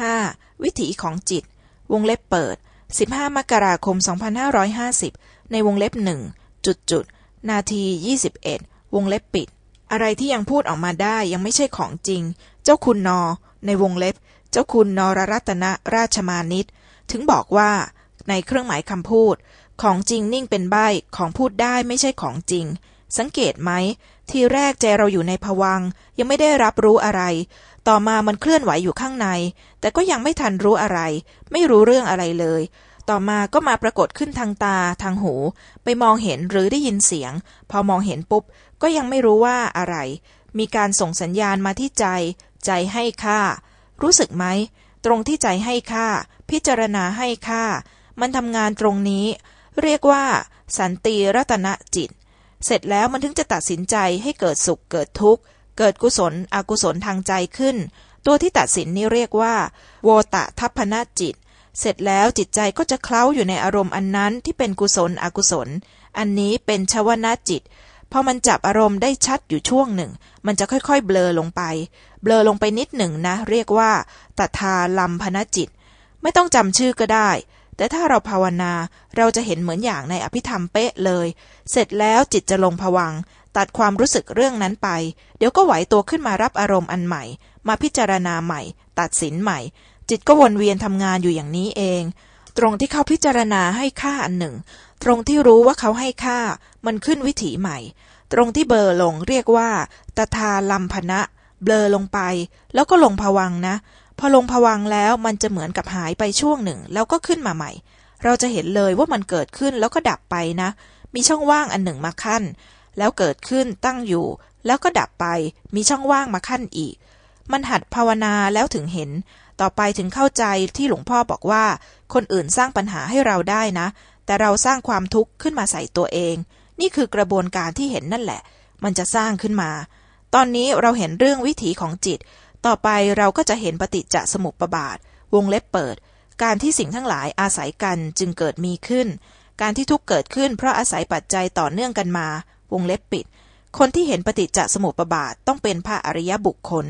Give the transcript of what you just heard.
5. วิถีของจิต วงเล็บเปิด15มกราคม2550ในวงเล็บหนึ่งจุดจุดนาที21วงเล็บปิด อะไรที่ยังพูดออกมาได้ยังไม่ใช่ของจริง เจ้าคุณนอ ในวงเล็บ เจ้าคุณนรรัตนราชมานิตถึงบอกว่า ในเครื่องหมายคำพูด ของจริงนิ่งเป็นใบของพูดได้ไม่ใช่ของจริง สังเกตไหม ทีแรกใจเราอยู่ในภวังยังไม่ได้รับรู้อะไร ต่อมามันเคลื่อนไหวอยู่ข้างใน แต่ก็ยังไม่ทันรู้อะไร ไม่รู้เรื่องอะไรเลย ต่อมาก็มาปรากฏขึ้นทางตาทางหู ไปมองเห็นหรือได้ยินเสียง พอมองเห็นปุ๊บ ก็ยังไม่รู้ว่าอะไร มีการส่งสัญญาณมาที่ใจ ใจให้ค่า รู้สึกไหม ตรงที่ใจให้ค่า พิจารณาให้ค่า มันทำงานตรงนี้ เรียกว่า สันติรัตนจิต เสร็จแล้วมันถึงจะตัดสินใจให้เกิดสุขเกิดทุกข์ เกิดกุศล อกุศลทางใจขึ้น ตัวที่ตัดสินนี่เรียกว่า โวตะทัพพนจิต เสร็จแล้วจิตใจก็จะเคล้าอยู่ในอารมณ์อันนั้นที่เป็นกุศลอกุศล อันนี้เป็นชวนาจิตพอมันจับอารมณ์ได้ชัดอยู่ช่วงหนึ่ง มันจะค่อยๆ เบลอลงไป เบลอลงไปนิดหนึ่งนะ เรียกว่าตถาลัมพนจิต ไม่ต้องจำชื่อก็ได้ แต่ถ้าเราภาวนาเราจะเห็นเหมือนอย่างในอภิธรรมเป๊ะเลย เสร็จแล้วจิตจะลงผวัง ตัดความรู้สึกเรื่องนั้นไป เดี๋ยวก็ไหวตัวขึ้นมารับอารมณ์อันใหม่ มาพิจารณาใหม่ ตัดสินใหม่ จิตก็วนเวียนทำงานอยู่อย่างนี้เอง ตรงที่เขาพิจารณาให้ค่าอันหนึ่ง ตรงที่รู้ว่าเขาให้ค่า มันขึ้นวิถีใหม่ ตรงที่เบลอลงเรียกว่าตถาลัมพนะเบลอลงไป แล้วก็ลงผวังนะ พอลงผวังแล้วมันจะเหมือนกับหายไปช่วงหนึ่ง แล้วก็ขึ้นมาใหม่ เราจะเห็นเลยว่ามันเกิดขึ้นแล้วก็ดับไปนะ มีช่องว่างอันหนึ่งมาขั้น แล้วเกิดขึ้นตั้งอยู่ แล้วก็ดับไป มีช่องว่างมาขั้นอีก มันหัดภาวนาแล้วถึงเห็น ต่อไปถึงเข้าใจที่หลวงพ่อบอกว่า คนอื่นสร้างปัญหาให้เราได้นะ แต่เราสร้างความทุกข์ขึ้นมาใส่ตัวเอง นี่คือกระบวนการที่เห็นนั่นแหละ มันจะสร้างขึ้นมา ตอนนี้เราเห็นเรื่องวิถีของจิต ต่อไปเราก็จะเห็นปฏิจจสมุปบาท วงเล็บเปิด การที่สิ่งทั้งหลายอาศัยกันจึงเกิดมีขึ้น การที่ทุกเกิดขึ้นเพราะอาศัยปัจจัยต่อเนื่องกันมา วงเล็บปิด คนที่เห็นปฏิจจสมุปบาทต้องเป็นพระอริยบุคคล